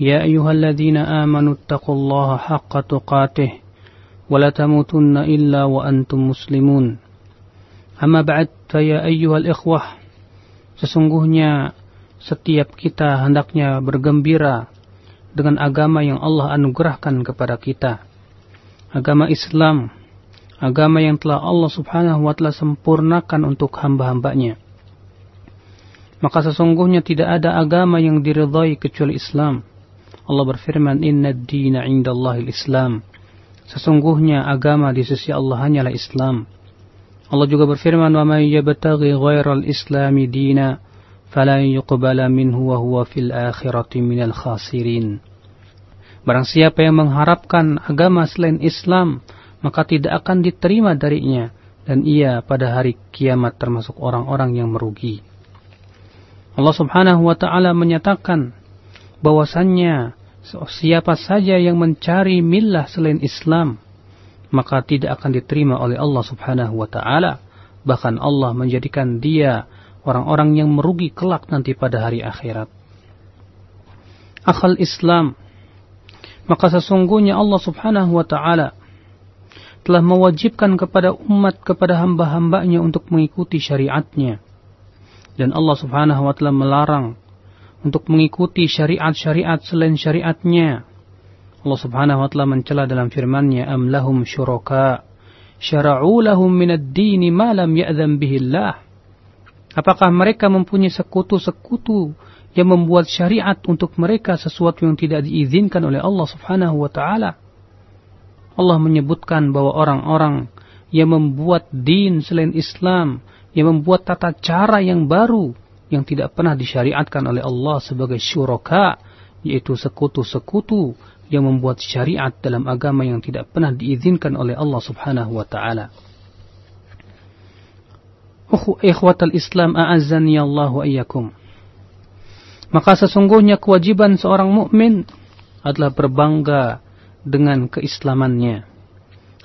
يا أيها الذين آمنوا اتقوا الله حق تقاته ولا تموتن إلا وأنتم مسلمون أما بعد فيا أيها الإخوة sesungguhnya setiap kita hendaknya bergembira dengan agama yang Allah anugerahkan kepada kita agama Islam agama yang telah Allah subhanahu wa ta'ala sempurnakan untuk hamba-hambanya maka sesungguhnya tidak ada agama yang diridhai kecuali Islam Allah berfirman, Inna dina indallahil Islam. Sesungguhnya agama di sisi Allah hanyalah Islam. Allah juga berfirman, Wa man yabtaghi ghairal islami dina, fala yuqbala minhu wa huwa fil akhirati minal khasirin. Barang siapa yang mengharapkan agama selain Islam, maka tidak akan diterima darinya, dan ia pada hari kiamat termasuk orang-orang yang merugi. Allah subhanahu wa ta'ala menyatakan bahwasannya siapa saja yang mencari milah selain Islam maka tidak akan diterima oleh Allah Subhanahu wa taala. Bahkan Allah menjadikan dia orang-orang yang merugi kelak nanti pada hari akhirat. Akal Islam maka sesungguhnya Allah Subhanahu wa taala telah mewajibkan kepada umat kepada hamba-hambanya untuk mengikuti syariatnya. Dan Allah Subhanahu wa taala melarang untuk mengikuti syariat-syariat selain syariatnya. Allah Subhanahu wa taala mencela dalam firman-Nya, "Am lahum syuraka syara'u lahum min ad-din ma lam ya'zam bihi Allah." Apakah mereka mempunyai sekutu-sekutu yang membuat syariat untuk mereka sesuatu yang tidak diizinkan oleh Allah Subhanahu wa taala? Allah menyebutkan bahwa orang-orang yang membuat din selain Islam, yang membuat tata cara yang baru, yang tidak pernah disyariatkan oleh Allah sebagai syuraka, yaitu sekutu-sekutu yang membuat syariat dalam agama yang tidak pernah diizinkan oleh Allah Subhanahu wa taala. Ikhwatal Islam a'azzani Allah wa iyyakum. Maka sesungguhnya kewajiban seorang mukmin adalah berbangga dengan keislamannya.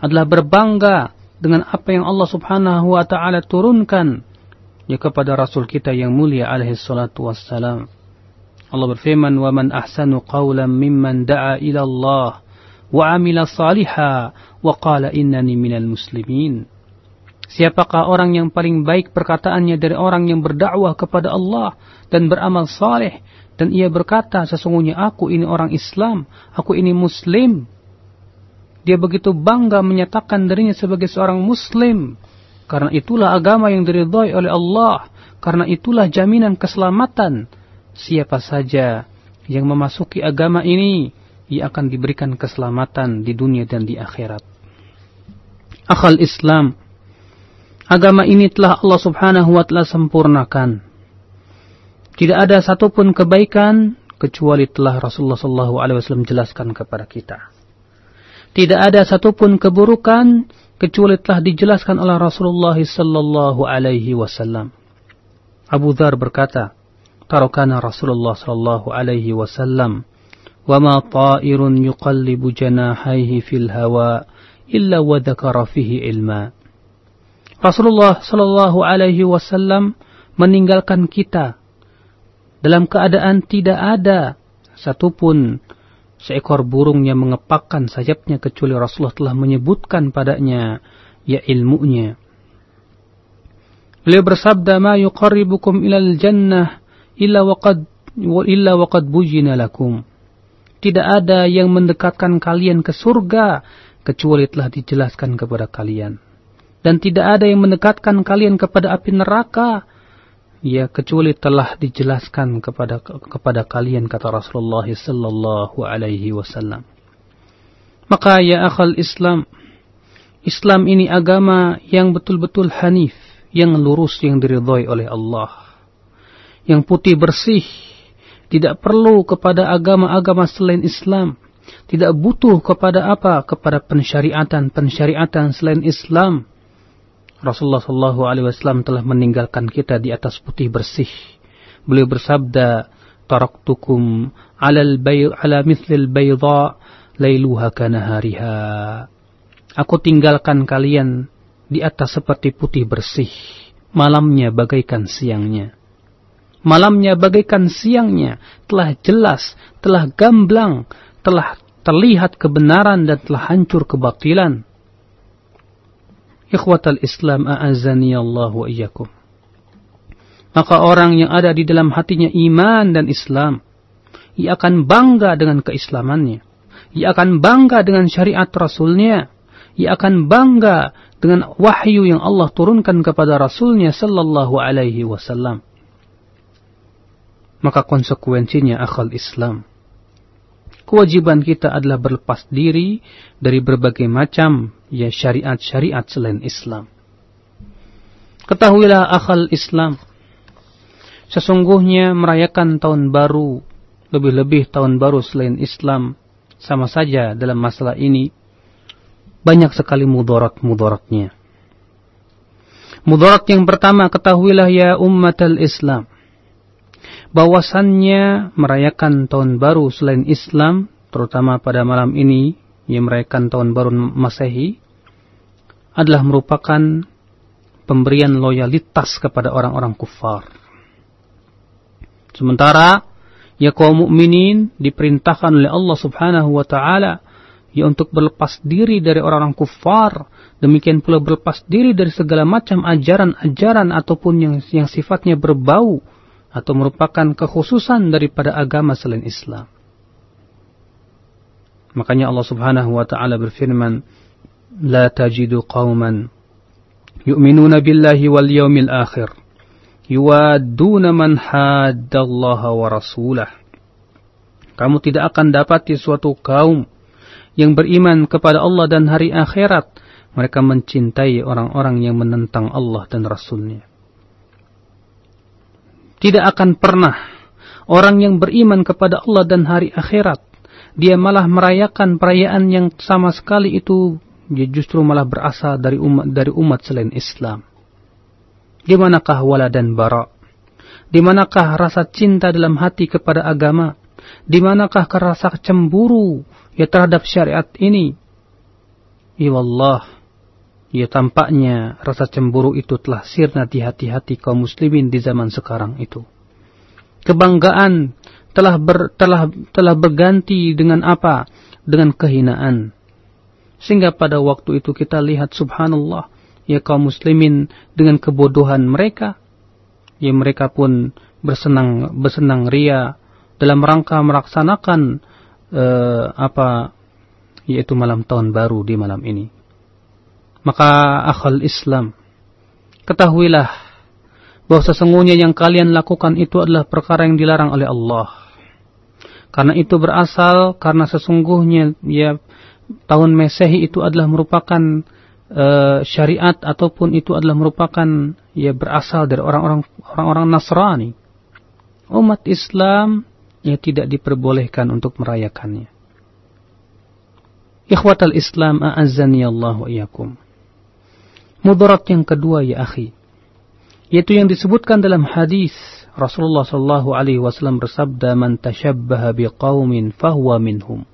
Adalah berbangga dengan apa yang Allah Subhanahu wa taala turunkan ya kepada Rasul kita yang mulia alaihi salatu wassalam. Allah berfirman, "Wa man ahsanu qawlan mimman da'a ila Allah wa 'amila salihan wa qala innani minal muslimin." Siapakah orang yang paling baik perkataannya dari orang yang berdakwah kepada Allah dan beramal saleh dan ia berkata sesungguhnya aku ini orang Islam, aku ini muslim. Dia begitu bangga menyatakan dirinya sebagai seorang muslim karena itulah agama yang diridhai oleh Allah. Karena itulah jaminan keselamatan. Siapa saja yang memasuki agama ini, ia akan diberikan keselamatan di dunia dan di akhirat. Akal Islam. Agama ini telah Allah subhanahu wa ta'ala sempurnakan. Tidak ada satupun kebaikan kecuali telah Rasulullah sallallahu alaihi jelaskan kepada kita. Tidak ada satupun keburukan kecuali telah dijelaskan oleh Rasulullah sallallahu alaihi wasallam. Abu Dhar berkata, "Tarakana Rasulullah sallallahu alaihi wasallam wa ma ta'irun yuqallibu janahaihi fil hawa illa wa dzakara fihi ilma." Rasulullah sallallahu alaihi wasallam meninggalkan kita dalam keadaan tidak ada satupun seekor burung yang mengepakkan sayapnya kecuali Rasulullah telah menyebutkan padanya ya ilmunya. Beliau bersabda, "Ma yuqarribukum ilal jannah illa waqad illa waqad bujina lakum." Tidak ada yang mendekatkan kalian ke surga kecuali telah dijelaskan kepada kalian. Dan tidak ada yang mendekatkan kalian kepada api neraka ya kecuali telah dijelaskan kepada kepada kalian kata Rasulullah sallallahu alaihi wasallam. Maka ya akal Islam, Islam ini agama yang betul-betul hanif, yang lurus yang diridhoi oleh Allah. Yang putih bersih, tidak perlu kepada agama-agama selain Islam. Tidak butuh kepada apa? Kepada pensyariatan-pensyariatan selain Islam. Rasulullah Shallallahu Alaihi Wasallam telah meninggalkan kita di atas putih bersih. Beliau bersabda, "Taraktukum alal bay ala mithlil bayda lailuha kanahariha." Aku tinggalkan kalian di atas seperti putih bersih, malamnya bagaikan siangnya. Malamnya bagaikan siangnya, telah jelas, telah gamblang, telah terlihat kebenaran dan telah hancur kebatilan. Ikhwatal Islam a'azani Allah wa iyyakum. Maka orang yang ada di dalam hatinya iman dan Islam, ia akan bangga dengan keislamannya. Ia akan bangga dengan syariat Rasulnya. Ia akan bangga dengan wahyu yang Allah turunkan kepada Rasulnya sallallahu alaihi wasallam maka konsekuensinya akal Islam. Kewajiban kita adalah berlepas diri dari berbagai macam ya syariat-syariat selain Islam. Ketahuilah akal Islam. Sesungguhnya merayakan tahun baru, lebih-lebih tahun baru selain Islam, sama saja dalam masalah ini, banyak sekali mudarat-mudaratnya. Mudarat yang pertama, ketahuilah ya umat al-Islam bahwasannya merayakan tahun baru selain Islam, terutama pada malam ini yang merayakan tahun baru Masehi, adalah merupakan pemberian loyalitas kepada orang-orang kufar. Sementara ya kaum mukminin diperintahkan oleh Allah Subhanahu wa taala ya untuk berlepas diri dari orang-orang kufar, demikian pula berlepas diri dari segala macam ajaran-ajaran ataupun yang yang sifatnya berbau atau merupakan kekhususan daripada agama selain Islam. Makanya Allah Subhanahu wa taala berfirman, "La tajidu qauman yu'minuna billahi wal yawmil akhir yuwadduna man haddallaha wa rasulah." Kamu tidak akan dapati suatu kaum yang beriman kepada Allah dan hari akhirat, mereka mencintai orang-orang yang menentang Allah dan Rasulnya. Tidak akan pernah orang yang beriman kepada Allah dan hari akhirat, dia malah merayakan perayaan yang sama sekali itu dia justru malah berasal dari umat dari umat selain Islam. Di manakah wala dan bara? Di manakah rasa cinta dalam hati kepada agama? Di manakah rasa cemburu ya terhadap syariat ini? Ya Allah, Ya tampaknya rasa cemburu itu telah sirna di hati-hati kaum muslimin di zaman sekarang itu. Kebanggaan telah ber, telah telah berganti dengan apa? Dengan kehinaan. Sehingga pada waktu itu kita lihat subhanallah ya kaum muslimin dengan kebodohan mereka ya mereka pun bersenang bersenang ria dalam rangka melaksanakan uh, apa yaitu malam tahun baru di malam ini. Maka akhal Islam, ketahuilah bahwa sesungguhnya yang kalian lakukan itu adalah perkara yang dilarang oleh Allah. Karena itu berasal karena sesungguhnya ya tahun Masehi itu adalah merupakan uh, syariat ataupun itu adalah merupakan ya berasal dari orang-orang orang-orang Nasrani. Umat Islam yang tidak diperbolehkan untuk merayakannya. Ikhwatal Islam a'azzani Allah wa iyyakum. Mudarat yang kedua ya akhi, yaitu yang disebutkan dalam hadis Rasulullah sallallahu alaihi wasallam bersabda man tashabbaha biqaumin fahuwa minhum.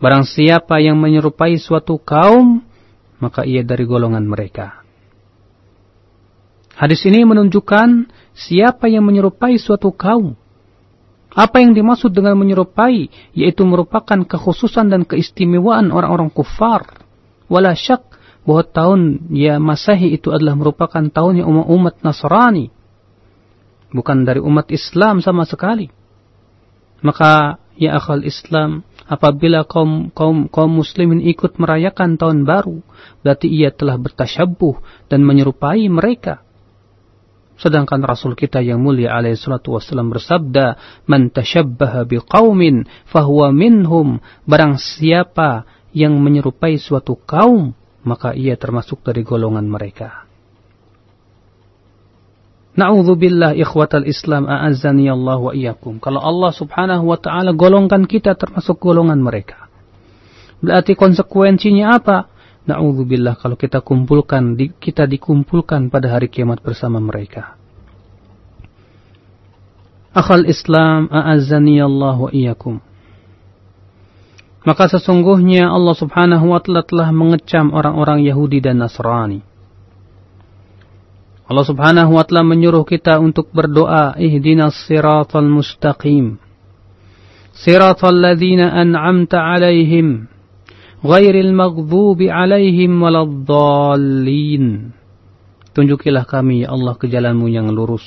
Barang siapa yang menyerupai suatu kaum, maka ia dari golongan mereka. Hadis ini menunjukkan siapa yang menyerupai suatu kaum. Apa yang dimaksud dengan menyerupai, yaitu merupakan kekhususan dan keistimewaan orang-orang kufar. Wala syak bahwa tahun ya Masehi itu adalah merupakan tahunnya umat, umat Nasrani. Bukan dari umat Islam sama sekali. Maka ya akal Islam, apabila kaum kaum kaum muslimin ikut merayakan tahun baru, berarti ia telah bertasyabuh dan menyerupai mereka. Sedangkan Rasul kita yang mulia alaihi salatu wassalam bersabda, "Man tashabbaha biqaumin fahuwa minhum." Barang siapa yang menyerupai suatu kaum, maka ia termasuk dari golongan mereka. Na'udzubillah ikhwatal Islam a'azzani Allah wa iyyakum. Kalau Allah Subhanahu wa taala golongkan kita termasuk golongan mereka. Berarti konsekuensinya apa? Na'udzubillah kalau kita kumpulkan kita dikumpulkan pada hari kiamat bersama mereka. Akhal Islam a'azzani Allah wa iyyakum. Maka sesungguhnya Allah Subhanahu wa taala telah mengecam orang-orang Yahudi dan Nasrani Allah Subhanahu wa taala menyuruh kita untuk berdoa, ihdinas siratal mustaqim. Siratal ladzina an'amta 'alaihim ghairil maghdubi 'alaihim waladdallin. Tunjukilah kami ya Allah ke jalanmu yang lurus.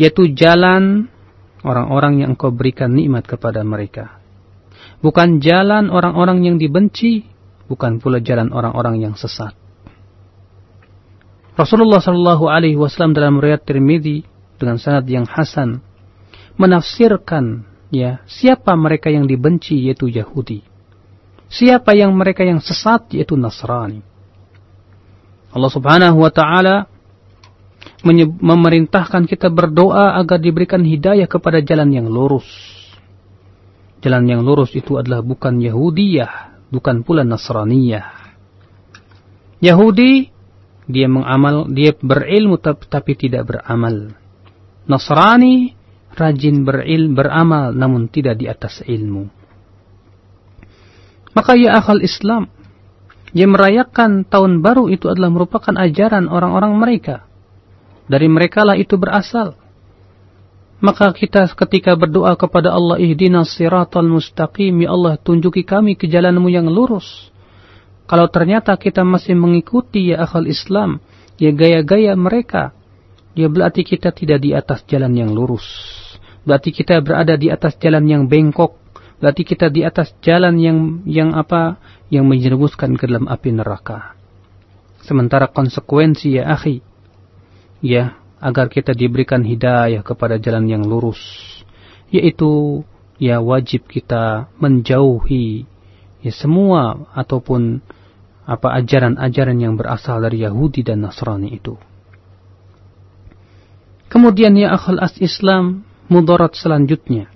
Yaitu jalan orang-orang yang engkau berikan nikmat kepada mereka. Bukan jalan orang-orang yang dibenci, bukan pula jalan orang-orang yang sesat. Rasulullah Shallallahu Alaihi Wasallam dalam riwayat Tirmidzi dengan sanad yang hasan menafsirkan ya siapa mereka yang dibenci yaitu Yahudi, siapa yang mereka yang sesat yaitu Nasrani. Allah Subhanahu Wa Taala memerintahkan kita berdoa agar diberikan hidayah kepada jalan yang lurus. Jalan yang lurus itu adalah bukan Yahudiyah, bukan pula Nasraniyah. Yahudi dia mengamal, dia berilmu tapi tidak beramal. Nasrani rajin beril, beramal namun tidak di atas ilmu. Maka ya akal Islam, yang merayakan tahun baru itu adalah merupakan ajaran orang-orang mereka. Dari mereka lah itu berasal. Maka kita ketika berdoa kepada Allah ihdinas siratal mustaqim ya Allah tunjuki kami ke jalanmu yang lurus. Kalau ternyata kita masih mengikuti ya akal Islam, ya gaya-gaya mereka, ya berarti kita tidak di atas jalan yang lurus. Berarti kita berada di atas jalan yang bengkok. Berarti kita di atas jalan yang yang apa? Yang menjerumuskan ke dalam api neraka. Sementara konsekuensi ya akhi, ya agar kita diberikan hidayah kepada jalan yang lurus, yaitu ya wajib kita menjauhi ya semua ataupun apa ajaran-ajaran yang berasal dari Yahudi dan Nasrani itu. Kemudian ya akhal as Islam mudarat selanjutnya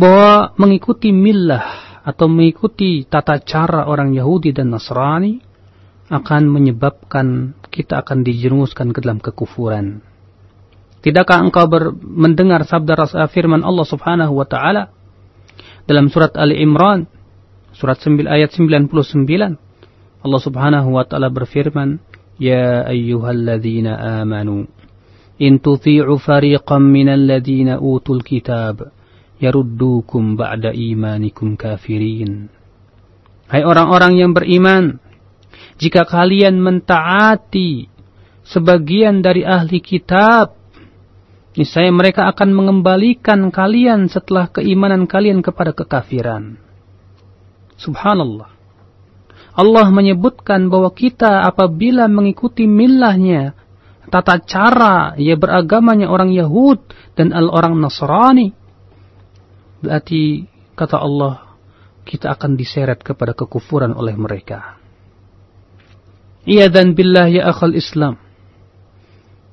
bahwa mengikuti millah atau mengikuti tata cara orang Yahudi dan Nasrani akan menyebabkan kita akan dijerumuskan ke dalam kekufuran. Tidakkah engkau ber, mendengar sabda rasa firman Allah Subhanahu wa taala dalam surat Ali Imran Surat 9 ayat 99. Allah Subhanahu wa taala berfirman, "Ya ayyuhalladzina amanu in tuti'u fariqan minal ladzina utul kitab yaruddukum ba'da imanikum kafirin." Hai orang-orang yang beriman, jika kalian mentaati sebagian dari ahli kitab, niscaya mereka akan mengembalikan kalian setelah keimanan kalian kepada kekafiran. Subhanallah. Allah menyebutkan bahwa kita apabila mengikuti millahnya, tata cara ya beragamanya orang Yahud dan orang Nasrani, berarti kata Allah kita akan diseret kepada kekufuran oleh mereka. Iya dan billah ya akhal Islam.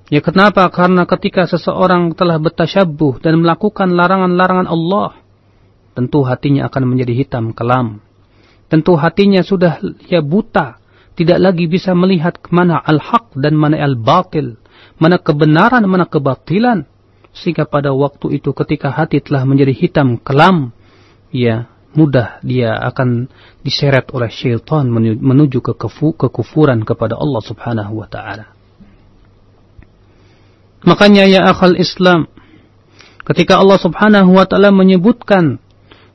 Ya kenapa? Karena ketika seseorang telah bertasyabuh dan melakukan larangan-larangan Allah, tentu hatinya akan menjadi hitam kelam tentu hatinya sudah ya buta, tidak lagi bisa melihat mana al-haq dan mana al-batil, mana kebenaran, mana kebatilan. Sehingga pada waktu itu ketika hati telah menjadi hitam kelam, ya mudah dia akan diseret oleh syaitan menuju ke kekufuran kepada Allah Subhanahu wa taala. Makanya ya akal Islam, ketika Allah Subhanahu wa taala menyebutkan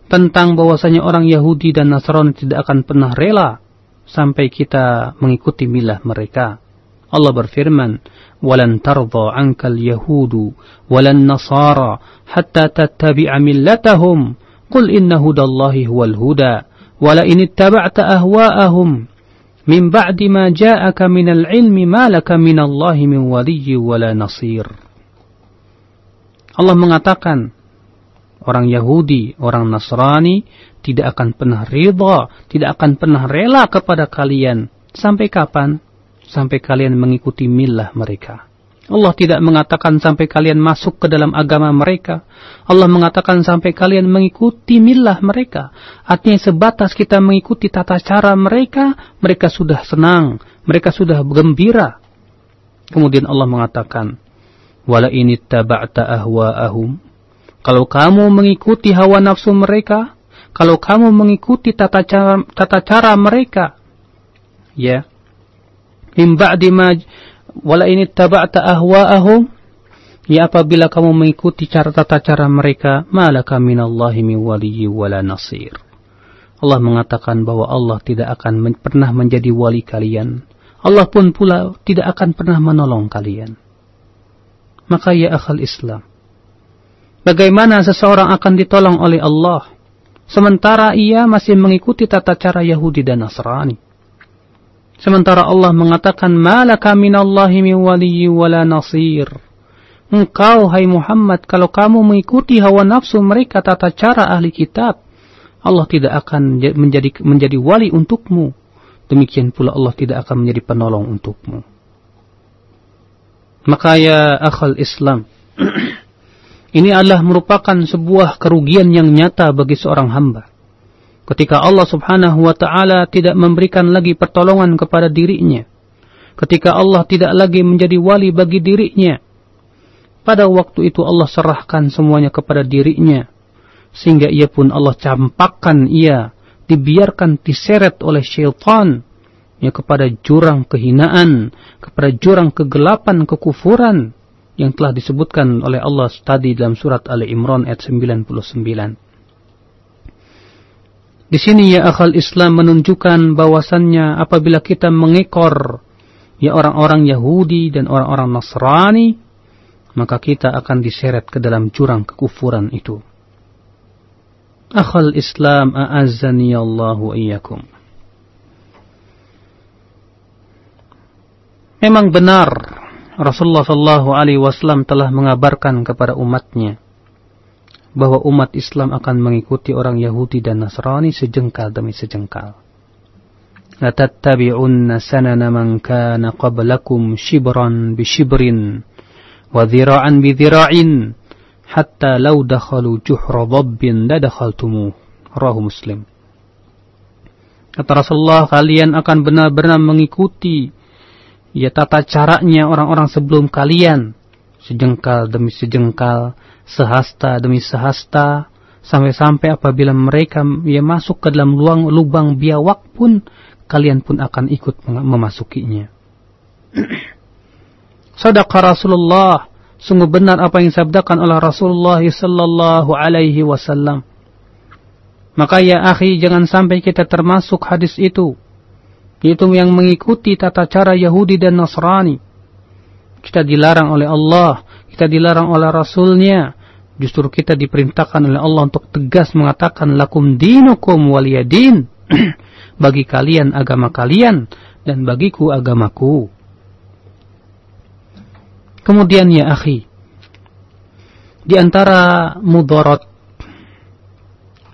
tentang bahwasanya orang Yahudi dan Nasrani tidak akan pernah rela sampai kita mengikuti milah mereka. Allah berfirman, "Walan tardha 'ankal yahudu walan nasara hatta tattabi'a millatahum. Qul inna hudallahi huwal huda, wala in ittaba'ta ahwa'ahum min ba'di ma ja'aka minal 'ilmi ma laka minallahi min waliyyin wala nasir." Allah mengatakan, orang Yahudi, orang Nasrani tidak akan pernah ridha, tidak akan pernah rela kepada kalian. Sampai kapan? Sampai kalian mengikuti milah mereka. Allah tidak mengatakan sampai kalian masuk ke dalam agama mereka. Allah mengatakan sampai kalian mengikuti milah mereka. Artinya sebatas kita mengikuti tata cara mereka, mereka sudah senang, mereka sudah gembira. Kemudian Allah mengatakan, "Wala ini taba'ta ahwa'ahum." Kalau kamu mengikuti hawa nafsu mereka, kalau kamu mengikuti tata cara, tata cara mereka, ya, ba'di ma wala ini taba'ta ahwa'ahum. Ya apabila kamu mengikuti cara tata cara mereka malaka minallahi min waliyyi wala nasir. Allah mengatakan bahwa Allah tidak akan men pernah menjadi wali kalian. Allah pun pula tidak akan pernah menolong kalian. Maka ya akhal Islam bagaimana seseorang akan ditolong oleh Allah sementara ia masih mengikuti tata cara Yahudi dan Nasrani Sementara Allah mengatakan, Malaka minallahi min waliyyi wala nasir. Engkau, hai Muhammad, kalau kamu mengikuti hawa nafsu mereka tata cara ahli kitab, Allah tidak akan menjadi menjadi wali untukmu. Demikian pula Allah tidak akan menjadi penolong untukmu. Maka ya akhal Islam, ini adalah merupakan sebuah kerugian yang nyata bagi seorang hamba ketika Allah Subhanahu wa taala tidak memberikan lagi pertolongan kepada dirinya ketika Allah tidak lagi menjadi wali bagi dirinya pada waktu itu Allah serahkan semuanya kepada dirinya sehingga ia pun Allah campakkan ia dibiarkan diseret oleh syaitan ya kepada jurang kehinaan kepada jurang kegelapan kekufuran yang telah disebutkan oleh Allah tadi dalam surat Ali Imran ayat 99 di sini ya akal Islam menunjukkan bahwasannya apabila kita mengekor ya orang-orang Yahudi dan orang-orang Nasrani, maka kita akan diseret ke dalam jurang kekufuran itu. Akhal Islam a'azzani Allahu iyyakum. Memang benar Rasulullah wasallam telah mengabarkan kepada umatnya bahwa umat Islam akan mengikuti orang Yahudi dan Nasrani sejengkal demi sejengkal. لَتَتَّبِعُنَّ سَنَنَ مَنْ كَانَ قَبْلَكُمْ شِبْرًا بِشِبْرٍ وَذِرَاعًا بِذِرَاعٍ حَتَّى لَوْ دَخَلُوا جُحْرَ ضَبٍّ لَدَخَلْتُمُوهُ Rahu Muslim. Kata Rasulullah, kalian akan benar-benar mengikuti ya tata caranya orang-orang sebelum kalian. Sejengkal demi sejengkal sehasta demi sehasta sampai-sampai apabila mereka ya masuk ke dalam luang lubang biawak pun kalian pun akan ikut memasukinya. Sadaqa Rasulullah, sungguh benar apa yang disabdakan oleh Rasulullah sallallahu alaihi wasallam. Maka ya akhi, jangan sampai kita termasuk hadis itu. Yaitu yang mengikuti tata cara Yahudi dan Nasrani. Kita dilarang oleh Allah kita dilarang oleh Rasulnya. Justru kita diperintahkan oleh Allah untuk tegas mengatakan lakum dinukum waliyadin. bagi kalian agama kalian dan bagiku agamaku. Kemudian ya akhi, di antara mudarat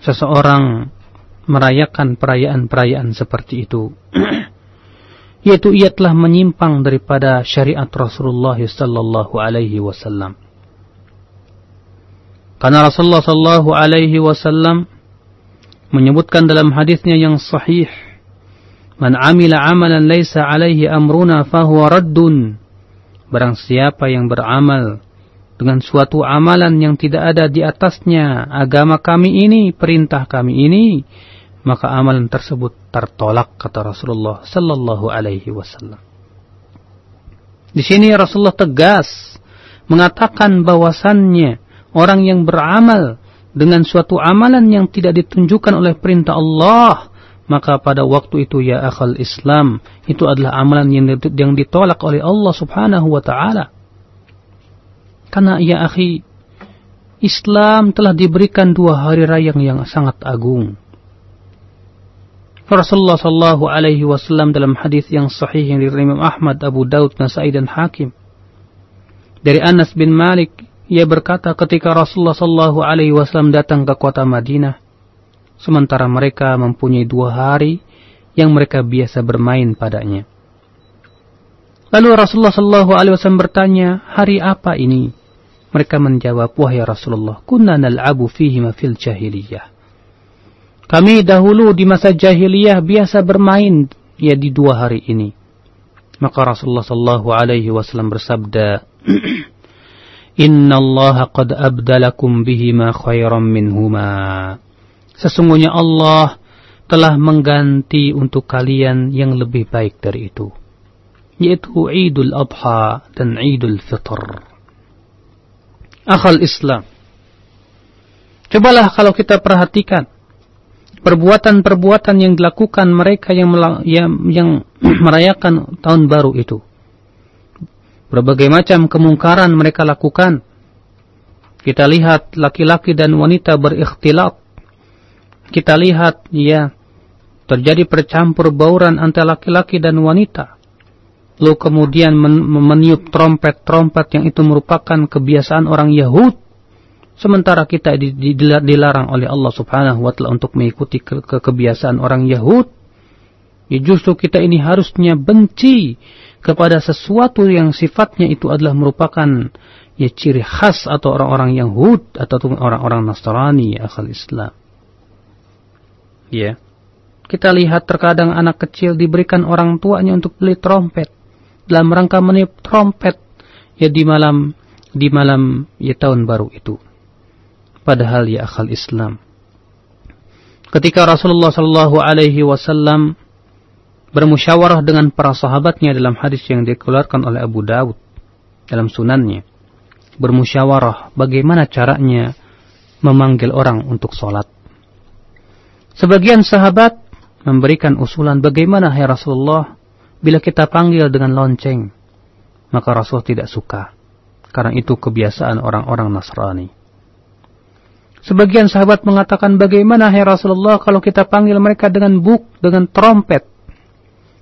seseorang merayakan perayaan-perayaan seperti itu yaitu ia telah menyimpang daripada syariat Rasulullah sallallahu alaihi wasallam. Karena Rasulullah sallallahu alaihi wasallam menyebutkan dalam hadisnya yang sahih, "Man 'amila 'amalan laisa 'alaihi amruna fahuwa raddun." Barang siapa yang beramal dengan suatu amalan yang tidak ada di atasnya agama kami ini, perintah kami ini, maka amalan tersebut tertolak kata Rasulullah sallallahu alaihi wasallam. Di sini Rasulullah tegas mengatakan bahwasannya orang yang beramal dengan suatu amalan yang tidak ditunjukkan oleh perintah Allah, maka pada waktu itu ya akal Islam itu adalah amalan yang yang ditolak oleh Allah Subhanahu wa taala. Karena ya akhi Islam telah diberikan dua hari raya yang sangat agung Rasulullah Shallallahu Alaihi Wasallam dalam hadis yang sahih yang diriwayatkan Imam Ahmad, Abu Daud, Nasai dan Hakim dari Anas bin Malik ia berkata ketika Rasulullah Shallallahu Alaihi Wasallam datang ke kota Madinah sementara mereka mempunyai dua hari yang mereka biasa bermain padanya Lalu Rasulullah Shallallahu Alaihi Wasallam bertanya, hari apa ini? Mereka menjawab, wahai Rasulullah, kunna nal'abu fihi fil jahiliyah. Kami dahulu di masa jahiliyah biasa bermain ya di dua hari ini. Maka Rasulullah Shallallahu Alaihi Wasallam bersabda, Inna Allah qad abdalakum bihima khairan minhuma. Sesungguhnya Allah telah mengganti untuk kalian yang lebih baik dari itu yaitu Idul Adha dan Idul Fitr. Akal Islam. Cobalah kalau kita perhatikan perbuatan-perbuatan yang dilakukan mereka yang yang, yang merayakan tahun baru itu. Berbagai macam kemungkaran mereka lakukan. Kita lihat laki-laki dan wanita berikhtilat. Kita lihat ya terjadi percampur bauran antara laki-laki dan wanita lalu kemudian men meniup trompet-trompet yang itu merupakan kebiasaan orang Yahud sementara kita di, di, dilarang oleh Allah Subhanahu wa taala untuk mengikuti ke kebiasaan orang Yahud ya justru kita ini harusnya benci kepada sesuatu yang sifatnya itu adalah merupakan ya ciri khas atau orang-orang Yahud atau orang-orang Nasrani ya akal Islam ya kita lihat terkadang anak kecil diberikan orang tuanya untuk beli trompet dalam rangka meniup trompet ya di malam di malam ya tahun baru itu. Padahal ya akal Islam. Ketika Rasulullah Shallallahu Alaihi Wasallam bermusyawarah dengan para sahabatnya dalam hadis yang dikeluarkan oleh Abu Dawud dalam sunannya, bermusyawarah bagaimana caranya memanggil orang untuk sholat. Sebagian sahabat memberikan usulan bagaimana ya Rasulullah bila kita panggil dengan lonceng, maka Rasul tidak suka. Karena itu kebiasaan orang-orang Nasrani. Sebagian sahabat mengatakan bagaimana hai Rasulullah kalau kita panggil mereka dengan buk, dengan trompet.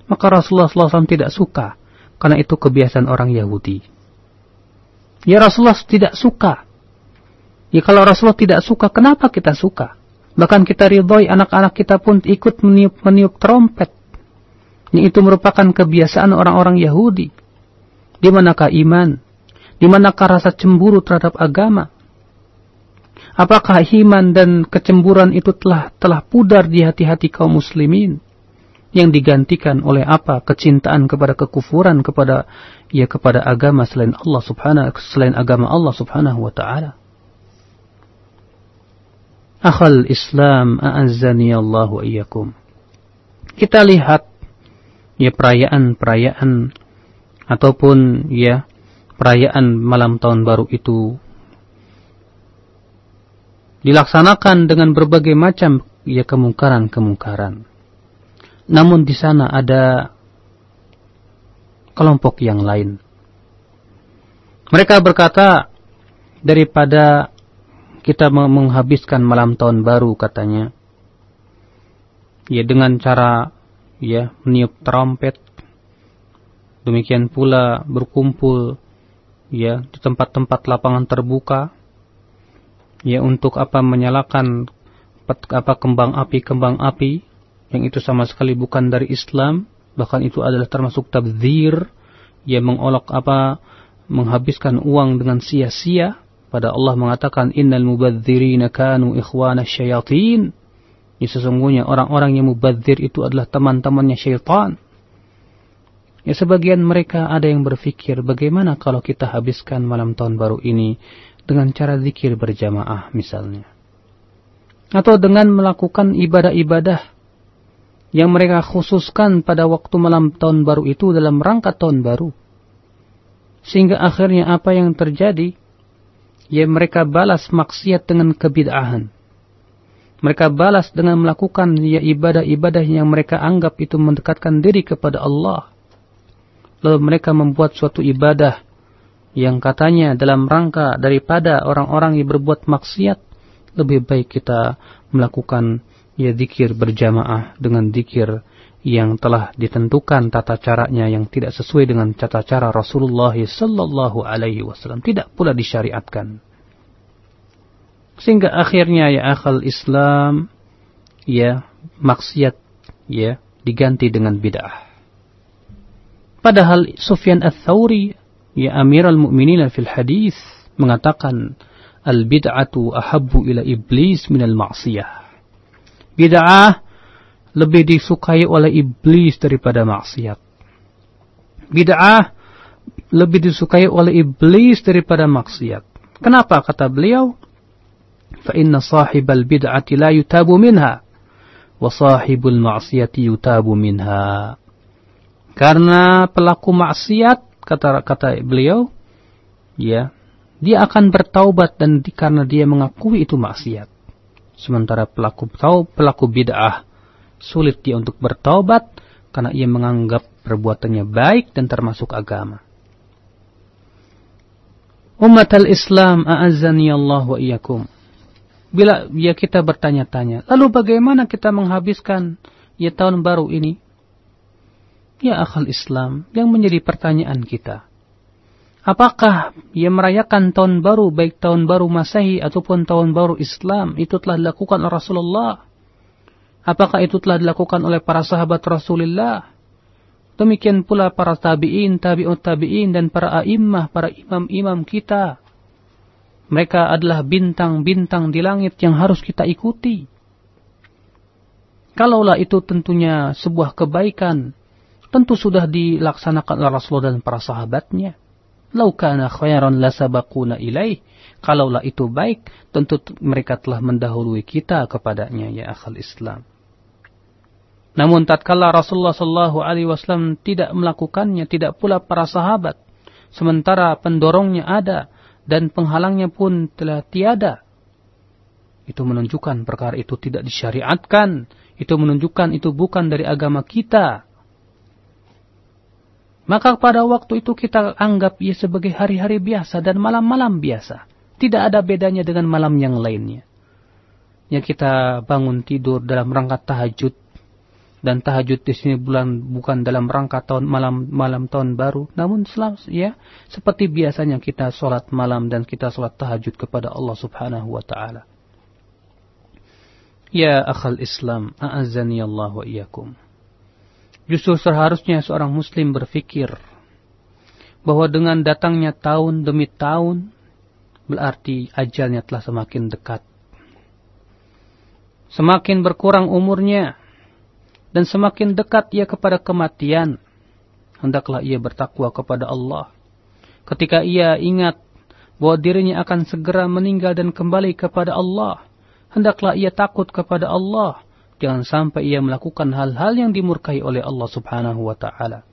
Maka Rasulullah SAW tidak suka. Karena itu kebiasaan orang Yahudi. Ya Rasulullah tidak suka. Ya kalau Rasulullah tidak suka, kenapa kita suka? Bahkan kita ridhoi anak-anak kita pun ikut meniup, meniup trompet. Ini itu merupakan kebiasaan orang-orang Yahudi. Di manakah iman? Di manakah rasa cemburu terhadap agama? Apakah iman dan kecemburuan itu telah telah pudar di hati-hati kaum muslimin yang digantikan oleh apa? Kecintaan kepada kekufuran kepada ya kepada agama selain Allah Subhanahu selain agama Allah Subhanahu wa taala. Akhal Islam a'azzani Allah wa iyyakum. Kita lihat ya perayaan-perayaan ataupun ya perayaan malam tahun baru itu dilaksanakan dengan berbagai macam ya kemungkaran-kemungkaran. Namun di sana ada kelompok yang lain. Mereka berkata daripada kita menghabiskan malam tahun baru katanya. Ya dengan cara ya meniup trompet. Demikian pula berkumpul ya di tempat-tempat lapangan terbuka ya untuk apa menyalakan apa kembang api kembang api yang itu sama sekali bukan dari Islam bahkan itu adalah termasuk tabdzir ya mengolok apa menghabiskan uang dengan sia-sia pada Allah mengatakan innal mubadzirina kanu ikhwana syayatin Ya sesungguhnya orang-orang yang mubadzir itu adalah teman-temannya syaitan. Ya sebagian mereka ada yang berpikir bagaimana kalau kita habiskan malam tahun baru ini dengan cara zikir berjamaah misalnya. Atau dengan melakukan ibadah-ibadah yang mereka khususkan pada waktu malam tahun baru itu dalam rangka tahun baru. Sehingga akhirnya apa yang terjadi? Ya mereka balas maksiat dengan kebid'ahan mereka balas dengan melakukan ya ibadah-ibadah yang mereka anggap itu mendekatkan diri kepada Allah. Lalu mereka membuat suatu ibadah yang katanya dalam rangka daripada orang-orang yang berbuat maksiat, lebih baik kita melakukan ya zikir berjamaah dengan zikir yang telah ditentukan tata caranya yang tidak sesuai dengan tata cara Rasulullah sallallahu alaihi wasallam tidak pula disyariatkan. Sehingga akhirnya ya akal Islam ya maksiat ya diganti dengan bid'ah. Padahal Sufyan Ats-Tsauri, ya Amirul Mukminin fil hadis mengatakan al-bid'atu ahabbu ila iblis minal ma'siyah. Bid'ah lebih disukai oleh iblis daripada maksiat. Bid'ah lebih disukai oleh iblis daripada maksiat. Kenapa kata beliau? Fa inna sahibal bid'ati la yutabu minha wa sahibul ma'siyati yutabu minha. Karena pelaku maksiat kata kata beliau ya dia akan bertaubat dan karena dia mengakui itu maksiat. Sementara pelaku tahu pelaku bid'ah sulit dia untuk bertaubat karena ia menganggap perbuatannya baik dan termasuk agama. Umat al-Islam a'azzani Allah wa iyyakum. Bila ya kita bertanya-tanya, lalu bagaimana kita menghabiskan ya tahun baru ini? Ya akal Islam, yang menjadi pertanyaan kita. Apakah ia merayakan tahun baru, baik tahun baru Masehi ataupun tahun baru Islam, itu telah dilakukan oleh Rasulullah? Apakah itu telah dilakukan oleh para sahabat Rasulullah? Demikian pula para tabi'in, tabi'ut tabi'in, dan para a'immah, para imam-imam kita. Mereka adalah bintang-bintang di langit yang harus kita ikuti. Kalaulah itu tentunya sebuah kebaikan, tentu sudah dilaksanakan oleh Rasulullah dan para sahabatnya. Lau kana khairan lasabaquna ilaih. Kalaulah itu baik, tentu mereka telah mendahului kita kepadanya ya akal Islam. Namun tatkala Rasulullah Shallallahu Alaihi Wasallam tidak melakukannya, tidak pula para sahabat, sementara pendorongnya ada dan penghalangnya pun telah tiada, itu menunjukkan perkara itu tidak disyariatkan, itu menunjukkan itu bukan dari agama kita. Maka pada waktu itu kita anggap ia sebagai hari-hari biasa dan malam-malam biasa. Tidak ada bedanya dengan malam yang lainnya. Ya kita bangun tidur dalam rangka tahajud. Dan tahajud di sini bulan bukan dalam rangka tahun malam malam tahun baru, namun selam, ya seperti biasanya kita sholat malam dan kita sholat tahajud kepada Allah Subhanahu wa taala. Ya akhal Islam, a'azzani Allah wa iyyakum. Justru seharusnya seorang muslim berpikir bahwa dengan datangnya tahun demi tahun berarti ajalnya telah semakin dekat. Semakin berkurang umurnya dan semakin dekat ia kepada kematian, hendaklah ia bertakwa kepada Allah. Ketika ia ingat bahwa dirinya akan segera meninggal dan kembali kepada Allah, hendaklah ia takut kepada Allah Jangan sampai ia melakukan hal-hal yang dimurkai oleh Allah subhanahu wa ta'ala.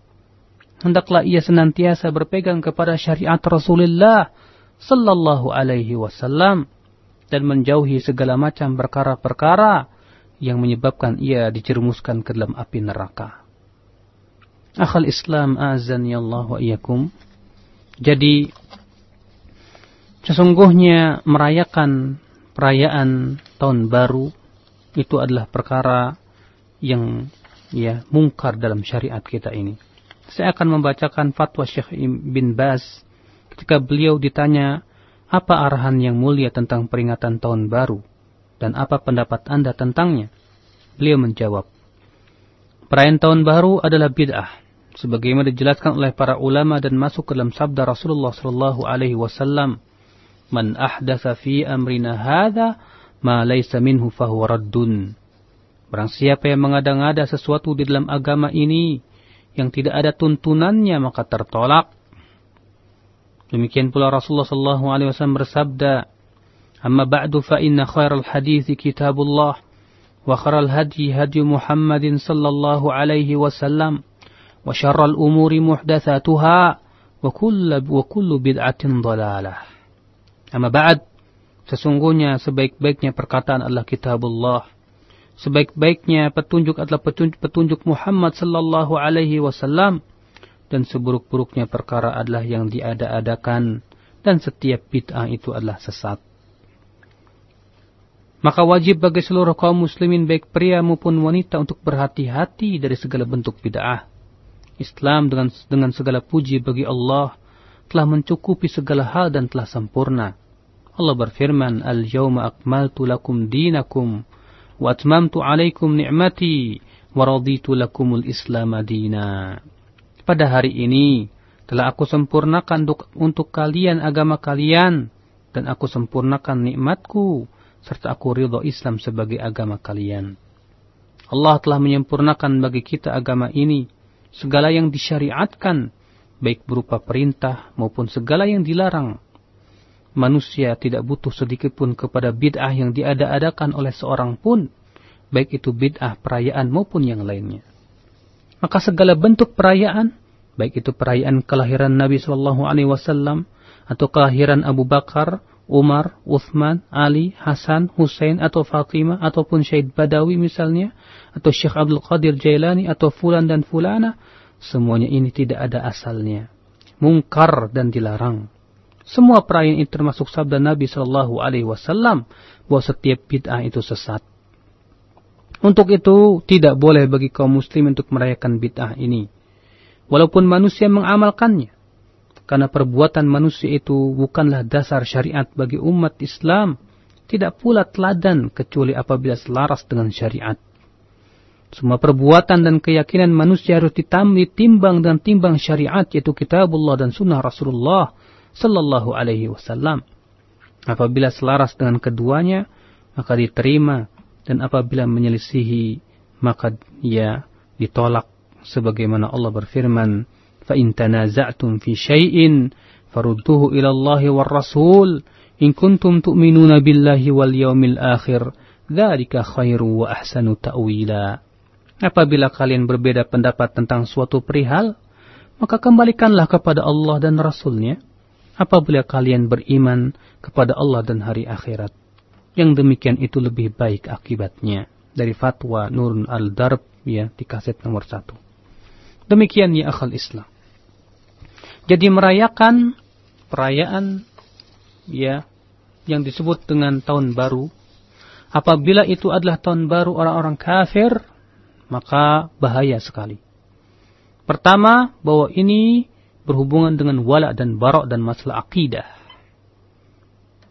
Hendaklah ia senantiasa berpegang kepada syariat Rasulullah sallallahu alaihi wasallam dan menjauhi segala macam perkara-perkara yang menyebabkan ia dicermuskan ke dalam api neraka. Akhal Islam azan ya Allah wa iyakum. Jadi sesungguhnya merayakan perayaan tahun baru itu adalah perkara yang ya mungkar dalam syariat kita ini. Saya akan membacakan fatwa Syekh bin Baz ketika beliau ditanya apa arahan yang mulia tentang peringatan tahun baru dan apa pendapat Anda tentangnya. Beliau menjawab, perayaan tahun baru adalah bid'ah sebagaimana dijelaskan oleh para ulama dan masuk ke dalam sabda Rasulullah sallallahu alaihi wasallam, "Man ahdatsa fi amrina hadza ma laisa minhu fahuwa raddun. Barang siapa yang mengada-ngada sesuatu di dalam agama ini yang tidak ada tuntunannya maka tertolak. Demikian pula Rasulullah sallallahu alaihi wasallam bersabda, "Amma ba'du fa inna khairal hadits kitabullah wa khairal hadi hadi Muhammadin sallallahu alaihi wasallam wa syarral umuri muhdatsatuha wa kullu wa kullu bid'atin dhalalah." Amma ba'd Sesungguhnya sebaik-baiknya perkataan adalah kitabullah. Sebaik-baiknya petunjuk adalah petunjuk, petunjuk Muhammad sallallahu alaihi wasallam dan seburuk-buruknya perkara adalah yang diada-adakan dan setiap bid'ah itu adalah sesat. Maka wajib bagi seluruh kaum muslimin baik pria maupun wanita untuk berhati-hati dari segala bentuk bid'ah. Islam dengan dengan segala puji bagi Allah telah mencukupi segala hal dan telah sempurna. Allah berfirman, "Al-yawma akmaltu lakum dinakum wa atmamtu alaikum ni'mati wa raditu lakumul Islam dina." pada hari ini telah aku sempurnakan untuk, untuk kalian agama kalian dan aku sempurnakan nikmatku serta aku ridho Islam sebagai agama kalian. Allah telah menyempurnakan bagi kita agama ini segala yang disyariatkan baik berupa perintah maupun segala yang dilarang. Manusia tidak butuh sedikit pun kepada bid'ah yang diada-adakan oleh seorang pun, baik itu bid'ah perayaan maupun yang lainnya. Maka segala bentuk perayaan, baik itu perayaan kelahiran Nabi Shallallahu Alaihi Wasallam atau kelahiran Abu Bakar, Umar, Uthman, Ali, Hasan, Hussein atau Fatimah ataupun Syed Badawi misalnya atau Syekh Abdul Qadir Jailani atau fulan dan fulana semuanya ini tidak ada asalnya mungkar dan dilarang semua perayaan ini termasuk sabda Nabi Shallallahu alaihi wasallam bahwa setiap bid'ah itu sesat untuk itu tidak boleh bagi kaum muslim untuk merayakan bid'ah ini walaupun manusia mengamalkannya karena perbuatan manusia itu bukanlah dasar syariat bagi umat Islam. Tidak pula teladan kecuali apabila selaras dengan syariat. Semua perbuatan dan keyakinan manusia harus ditimbang dan timbang syariat yaitu kitabullah dan sunnah Rasulullah sallallahu alaihi wasallam. Apabila selaras dengan keduanya maka diterima dan apabila menyelisihi maka ia ditolak sebagaimana Allah berfirman فإن تنازعتم في شيء فردوه إلى الله والرسول إن كنتم تؤمنون بالله واليوم الآخر ذلك خير وأحسن تأويلا Apabila kalian berbeda pendapat tentang suatu perihal, maka kembalikanlah kepada Allah dan Rasulnya. Apabila kalian beriman kepada Allah dan hari akhirat. Yang demikian itu lebih baik akibatnya. Dari fatwa Nurun al-Darb ya, di kaset nomor satu. Demikian ya akal Islam. Jadi merayakan perayaan ya yang disebut dengan tahun baru apabila itu adalah tahun baru orang-orang kafir maka bahaya sekali. Pertama bahwa ini berhubungan dengan wala dan barok dan masalah akidah.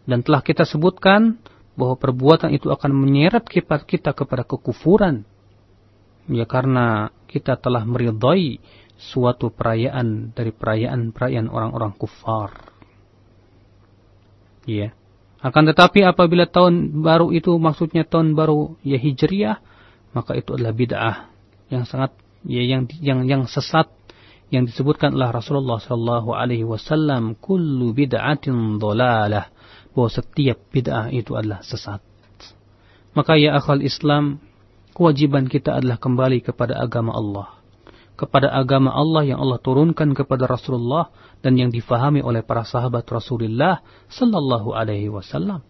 Dan telah kita sebutkan bahwa perbuatan itu akan menyeret kita kepada kekufuran. Ya karena kita telah meridai suatu perayaan dari perayaan-perayaan orang-orang kufar. Ya. Akan tetapi apabila tahun baru itu maksudnya tahun baru ya hijriah, maka itu adalah bid'ah yang sangat ya yang yang yang sesat yang disebutkan oleh Rasulullah sallallahu alaihi wasallam kullu bid'atin dhalalah bahwa setiap bid'ah itu adalah sesat. Maka ya akal Islam, kewajiban kita adalah kembali kepada agama Allah kepada agama Allah yang Allah turunkan kepada Rasulullah dan yang difahami oleh para sahabat Rasulullah sallallahu alaihi wasallam.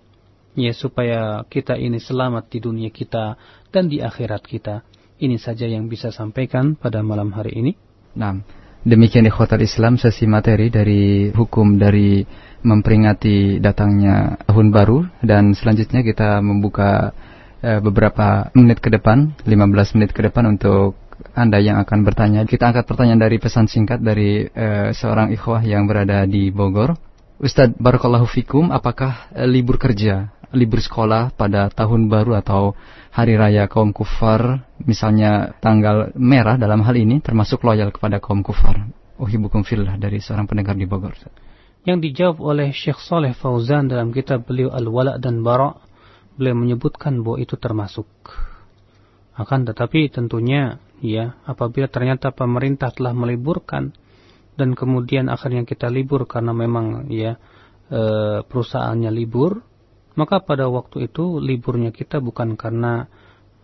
Ya supaya kita ini selamat di dunia kita dan di akhirat kita. Ini saja yang bisa sampaikan pada malam hari ini. Nah, demikian ikhwatal Islam sesi materi dari hukum dari memperingati datangnya tahun baru dan selanjutnya kita membuka eh, beberapa menit ke depan, 15 menit ke depan untuk anda yang akan bertanya. Kita angkat pertanyaan dari pesan singkat dari uh, seorang ikhwah yang berada di Bogor. Ustadz Barakallahu Fikum, apakah uh, libur kerja, libur sekolah pada tahun baru atau hari raya kaum kufar, misalnya tanggal merah dalam hal ini, termasuk loyal kepada kaum kufar? Uhibukum fillah dari seorang pendengar di Bogor. Yang dijawab oleh Syekh Saleh Fauzan dalam kitab beliau Al-Wala' dan Bara' beliau menyebutkan bahwa itu termasuk. Akan tetapi tentunya ya apabila ternyata pemerintah telah meliburkan dan kemudian akhirnya kita libur karena memang ya e, perusahaannya libur maka pada waktu itu liburnya kita bukan karena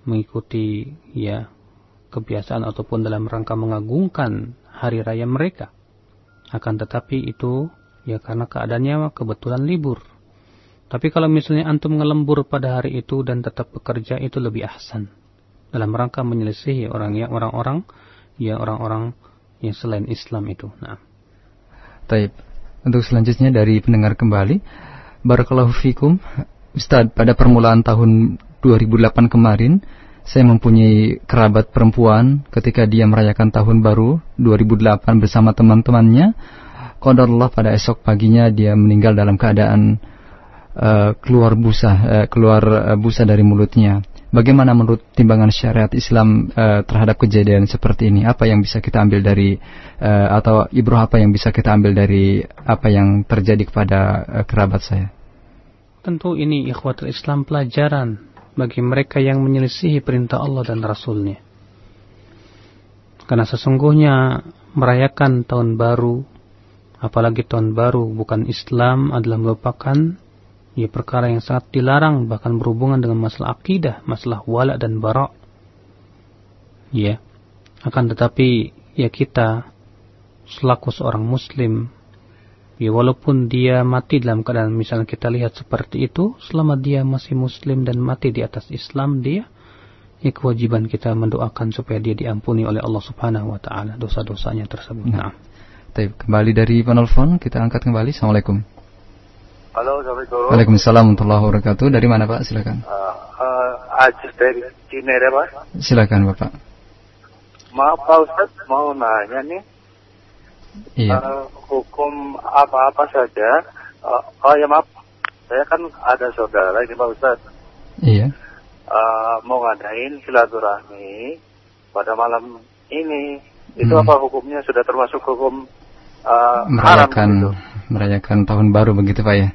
mengikuti ya kebiasaan ataupun dalam rangka mengagungkan hari raya mereka akan tetapi itu ya karena keadaannya kebetulan libur tapi kalau misalnya antum ngelembur pada hari itu dan tetap bekerja itu lebih ahsan dalam rangka menyelesaikan orang ya orang-orang ya orang-orang yang selain Islam itu. Nah. Taib. Untuk selanjutnya dari pendengar kembali, Barakallahu fikum. Ustaz, pada permulaan tahun 2008 kemarin, saya mempunyai kerabat perempuan ketika dia merayakan tahun baru 2008 bersama teman-temannya. Qadarullah pada esok paginya dia meninggal dalam keadaan uh, keluar busa, uh, keluar uh, busa dari mulutnya Bagaimana menurut timbangan syariat Islam uh, terhadap kejadian seperti ini? Apa yang bisa kita ambil dari uh, atau ibroh apa yang bisa kita ambil dari apa yang terjadi kepada uh, kerabat saya? Tentu ini ikhwatul Islam pelajaran bagi mereka yang menyelisihi perintah Allah dan Rasulnya. Karena sesungguhnya merayakan tahun baru, apalagi tahun baru bukan Islam adalah merupakan ya perkara yang sangat dilarang bahkan berhubungan dengan masalah akidah, masalah wala dan bara. Ya. Akan tetapi ya kita selaku seorang muslim ya walaupun dia mati dalam keadaan misalnya kita lihat seperti itu selama dia masih muslim dan mati di atas Islam dia ya kewajiban kita mendoakan supaya dia diampuni oleh Allah Subhanahu wa taala dosa-dosanya tersebut. Nah. nah. kembali dari penelpon kita angkat kembali. Assalamualaikum. Halo, Assalamualaikum. Waalaikumsalam warahmatullahi wabarakatuh. Dari mana Pak? Silakan. Uh, uh, Ajis dari Cinere Pak. Silakan Bapak. Maaf Pak Ustaz, mau nanya nih. Iya. Uh, hukum apa-apa saja. Uh, oh ya maaf, saya kan ada saudara ini Pak Ustaz. Iya. Uh, mau ngadain silaturahmi pada malam ini. Itu hmm. apa hukumnya? Sudah termasuk hukum uh, merayakan haram gitu? merayakan tahun baru begitu Pak ya?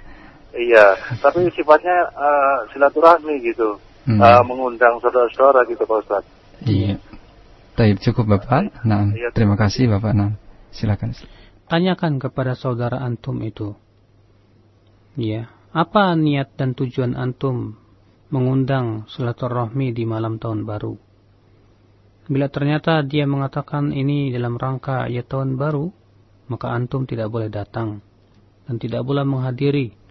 Iya, tapi sifatnya uh, silaturahmi gitu, hmm. uh, mengundang saudara-saudara gitu Pak Ustaz. Iya. Taib cukup Bapak. Nah, iya. terima kasih Bapak. Nah, silakan. Tanyakan kepada saudara antum itu. Iya, apa niat dan tujuan antum mengundang silaturahmi di malam tahun baru? Bila ternyata dia mengatakan ini dalam rangka ya tahun baru, maka antum tidak boleh datang dan tidak boleh menghadiri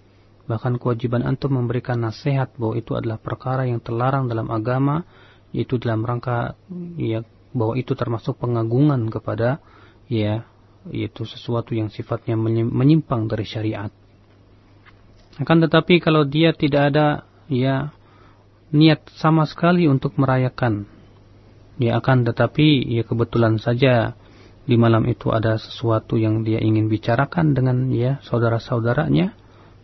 Bahkan kewajiban antum memberikan nasihat bahwa itu adalah perkara yang terlarang dalam agama, yaitu dalam rangka ya bahwa itu termasuk pengagungan kepada ya yaitu sesuatu yang sifatnya menyimpang dari syariat. Akan tetapi kalau dia tidak ada ya niat sama sekali untuk merayakan, ya akan tetapi ya kebetulan saja di malam itu ada sesuatu yang dia ingin bicarakan dengan ya saudara-saudaranya,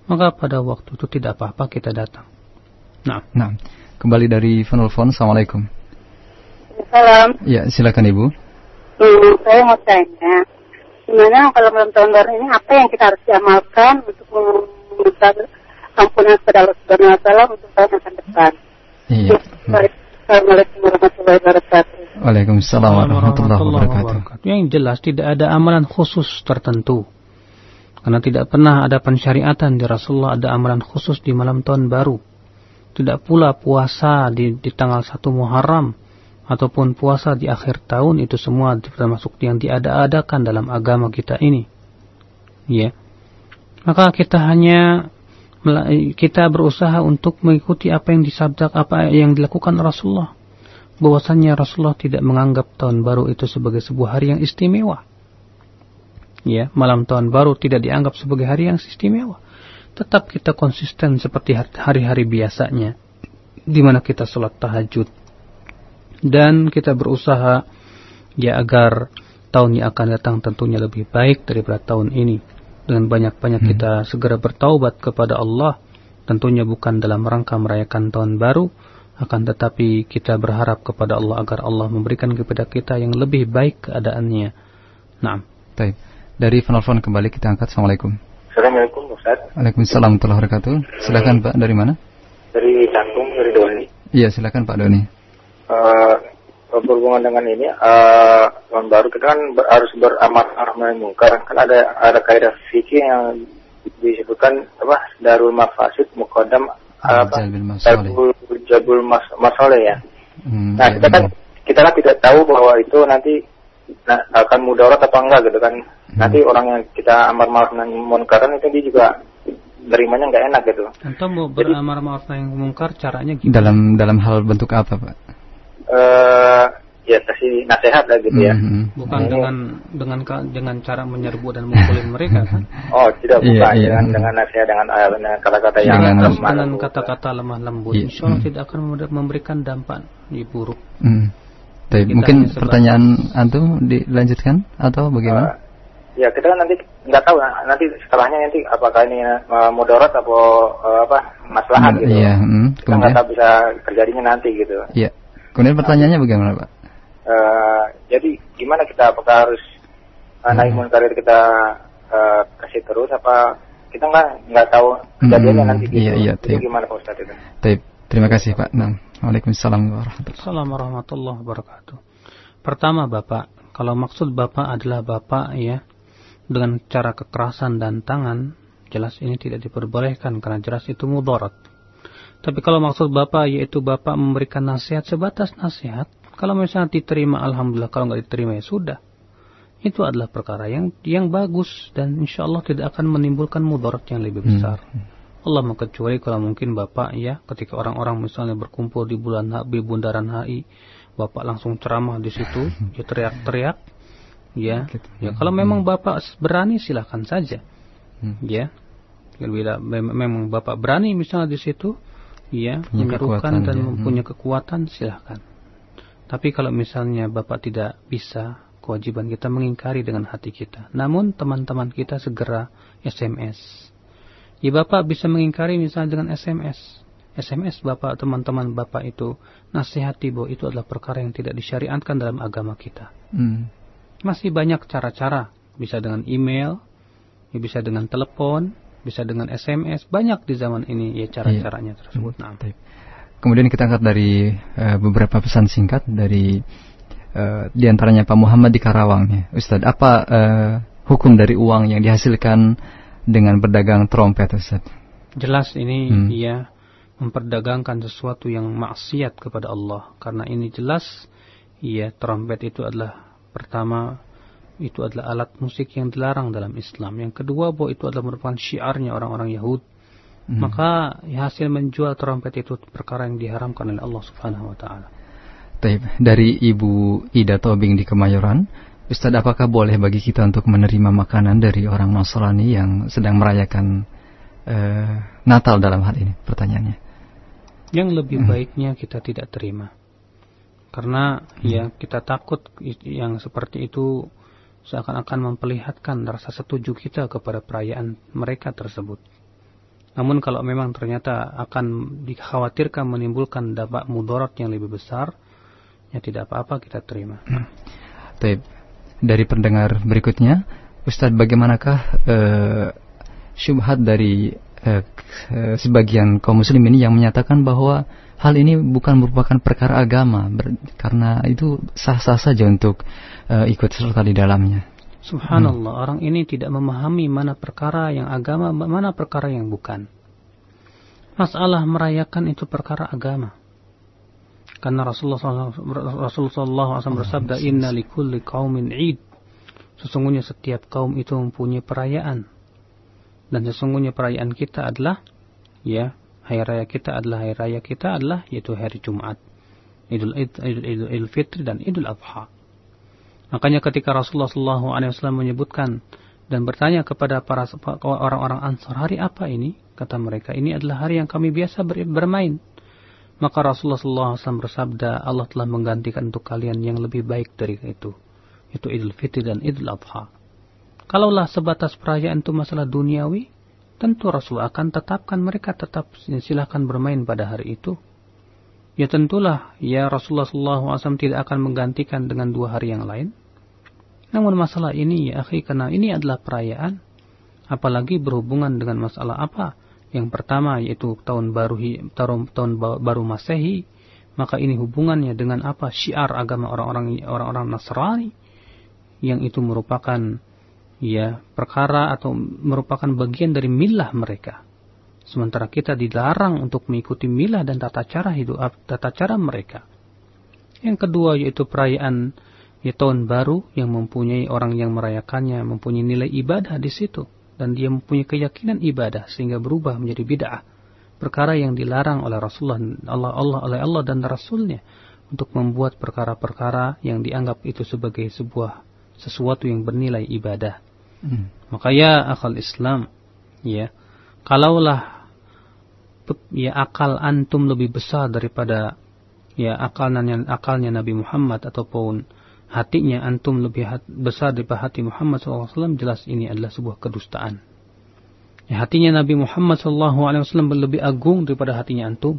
maka pada waktu itu tidak apa-apa kita datang. Nah, nah kembali dari penelpon, assalamualaikum. Salam. Ya, silakan ibu. Hmm, saya mau tanya, gimana kalau malam tahun baru ini apa yang kita harus diamalkan untuk meminta ampunan kepada Allah Subhanahu Wa Taala untuk tahun akan depan? Iya. Assalamualaikum warahmatullahi wabarakatuh. Waalaikumsalam warahmatullahi wabarakatuh. Yang jelas tidak ada amalan khusus tertentu karena tidak pernah ada pensyariatan di Rasulullah ada amalan khusus di malam tahun baru. Tidak pula puasa di, di tanggal 1 Muharram ataupun puasa di akhir tahun itu semua termasuk yang diada-adakan dalam agama kita ini. Ya. Maka kita hanya kita berusaha untuk mengikuti apa yang disabdak apa yang dilakukan Rasulullah. Bahwasanya Rasulullah tidak menganggap tahun baru itu sebagai sebuah hari yang istimewa ya malam tahun baru tidak dianggap sebagai hari yang istimewa. Tetap kita konsisten seperti hari-hari biasanya, di mana kita sholat tahajud dan kita berusaha ya agar tahun yang akan datang tentunya lebih baik daripada tahun ini. Dengan banyak-banyak hmm. kita segera bertaubat kepada Allah, tentunya bukan dalam rangka merayakan tahun baru, akan tetapi kita berharap kepada Allah agar Allah memberikan kepada kita yang lebih baik keadaannya. Nah, baik. Dari penelpon kembali kita angkat. Assalamualaikum. Assalamualaikum Ustaz. Waalaikumsalam warahmatullahi wabarakatuh. Silakan Pak, dari mana? Dari Canggung, dari Doni. Iya, silakan Pak Doni. Uh, berhubungan dengan ini, uh, tahun baru kita kan ber, harus beramal mungkar. Kan ada ada kaidah fikih yang disebutkan apa? Darul mafasid muqaddam apa? Jabul jabul mas, masoleh ya. Hmm, nah, iya, kita kan kita kan tidak tahu bahwa itu nanti nah, akan mudarat apa enggak gitu kan? Hmm. nanti orang yang kita amar ma'ruf nahi munkaran itu dia juga nerimanya nggak enak gitu. Atau mau beramar ma'ruf nahi munkar caranya gimana? Dalam dalam hal bentuk apa pak? Uh, ya kasih nasihat lah gitu ya. Hmm. bukan nah, dengan dengan dengan cara menyerbu dan memukulin mereka kan? Oh tidak iya, bukan. iya, dengan iya. dengan nasihat dengan dengan kata-kata yang dengan lemah dengan kata-kata lemah lembut. Iya, insya Allah hmm. tidak akan memberikan dampak di buruk. Hmm. Baik, mungkin pertanyaan antum dilanjutkan atau bagaimana? Uh, ya, kita kan nanti nggak tahu nanti setelahnya nanti apakah ini uh, mudarat atau uh, apa maslahat Hmm, gitu. iya, hmm, Kita nggak tahu bisa terjadinya nanti gitu. Iya. Kemudian pertanyaannya bagaimana, Pak? Eh, jadi gimana kita apakah harus uh, naik munkar itu kita uh, kasih terus apa kita nggak nggak tahu kejadiannya Hmm, nanti gitu. iya, iya, Itu iya. gimana Pak Ustadz itu? Terima kasih, Pak. Nah, Waalaikumsalam warahmatullahi Assalamualaikum warahmatullahi wabarakatuh. Pertama Bapak, kalau maksud Bapak adalah Bapak ya dengan cara kekerasan dan tangan, jelas ini tidak diperbolehkan karena jelas itu mudarat. Tapi kalau maksud Bapak yaitu Bapak memberikan nasihat sebatas nasihat, kalau misalnya diterima alhamdulillah, kalau nggak diterima ya sudah. Itu adalah perkara yang yang bagus dan insya Allah tidak akan menimbulkan mudarat yang lebih besar. Allah mengecuali kalau mungkin Bapak ya ketika orang-orang misalnya berkumpul di bulan di bundaran HI, Bapak langsung ceramah di situ, ya teriak-teriak, ya. Gitu. Ya kalau memang Bapak berani silahkan saja. Hmm. Ya. Bila mem- memang Bapak berani misalnya di situ, ya, menyerukan dan ya. mempunyai kekuatan silahkan. Tapi kalau misalnya Bapak tidak bisa, kewajiban kita mengingkari dengan hati kita. Namun teman-teman kita segera SMS. Ya Bapak bisa mengingkari misalnya dengan SMS. SMS Bapak, teman-teman Bapak itu nasihati bahwa itu adalah perkara yang tidak disyariatkan dalam agama kita. Hmm. Masih banyak cara-cara. Bisa dengan email, ya bisa dengan telepon, bisa dengan SMS. Banyak di zaman ini ya cara-caranya tersebut. Nah, Baik. Kemudian kita angkat dari eh, beberapa pesan singkat dari eh, di antaranya Pak Muhammad di Karawang ya. Ustadz, apa eh, hukum dari uang yang dihasilkan dengan berdagang trompet Ustadz? jelas ini Hmm. ia memperdagangkan sesuatu yang maksiat kepada Allah. Karena ini jelas ya trompet itu adalah pertama itu adalah alat musik yang dilarang dalam Islam. Yang kedua bahwa itu adalah merupakan syiarnya orang-orang Yahud. Hmm. Maka ya, hasil menjual trompet itu perkara yang diharamkan oleh Allah Subhanahu wa taala. Dari Ibu Ida Tobing di Kemayoran, Ustadz apakah boleh bagi kita untuk menerima makanan dari orang Nasrani yang sedang merayakan eh, Natal dalam hal ini? Pertanyaannya. Yang lebih Hmm. baiknya kita tidak terima. Karena ya kita takut yang seperti itu seakan-akan memperlihatkan rasa setuju kita kepada perayaan mereka tersebut. Namun kalau memang ternyata akan dikhawatirkan menimbulkan dampak mudarat yang lebih besar, ya tidak apa-apa kita terima. Taib. Dari pendengar berikutnya, Ustadz bagaimanakah eh, syubhat dari eh, sebagian kaum muslim ini yang menyatakan bahwa hal ini bukan merupakan perkara agama ber- karena itu sah-sah saja untuk eh, ikut serta di dalamnya. Subhanallah, orang ini tidak memahami mana perkara yang agama, mana perkara yang bukan. Masalah merayakan itu perkara agama. Karena Rasulullah SAW, bersabda, Inna likulli qaumin id. Sesungguhnya setiap kaum itu mempunyai perayaan. Dan sesungguhnya perayaan kita adalah, ya, hari raya kita adalah hari raya kita adalah yaitu hari Jumat. Idul, Idul, Idul, Idul, Fitri dan Idul Adha. Makanya ketika Rasulullah SAW menyebutkan dan bertanya kepada para orang-orang Ansar, hari apa ini? Kata mereka, ini adalah hari yang kami biasa ber- bermain. Maka Rasulullah SAW bersabda, Allah telah menggantikan untuk kalian yang lebih baik dari itu. Itu Idul Fitri dan Idul Adha. Kalaulah sebatas perayaan itu masalah duniawi, tentu Rasul akan tetapkan mereka tetap silahkan bermain pada hari itu. Ya tentulah, ya Rasulullah SAW tidak akan menggantikan dengan dua hari yang lain. Namun masalah ini ya akhi, karena ini adalah perayaan, apalagi berhubungan dengan masalah apa? Yang pertama yaitu tahun baru tahun, baru Masehi, maka ini hubungannya dengan apa? Syiar agama orang-orang orang-orang Nasrani yang itu merupakan ya perkara atau merupakan bagian dari milah mereka. Sementara kita dilarang untuk mengikuti milah dan tata cara hidup tata cara mereka. Yang kedua yaitu perayaan ya tahun baru yang mempunyai orang yang merayakannya mempunyai nilai ibadah di situ dan dia mempunyai keyakinan ibadah sehingga berubah menjadi bid'ah. Perkara yang dilarang oleh Rasulullah Allah Allah oleh Allah dan Rasulnya untuk membuat perkara-perkara yang dianggap itu sebagai sebuah sesuatu yang bernilai ibadah. Hmm. Maka ya akal Islam, ya, kalaulah ya akal antum lebih besar daripada ya akalnya akalnya Nabi Muhammad ataupun hatinya antum lebih besar daripada hati Muhammad SAW, jelas ini adalah sebuah kedustaan. Ya, hatinya Nabi Muhammad SAW lebih agung daripada hatinya antum.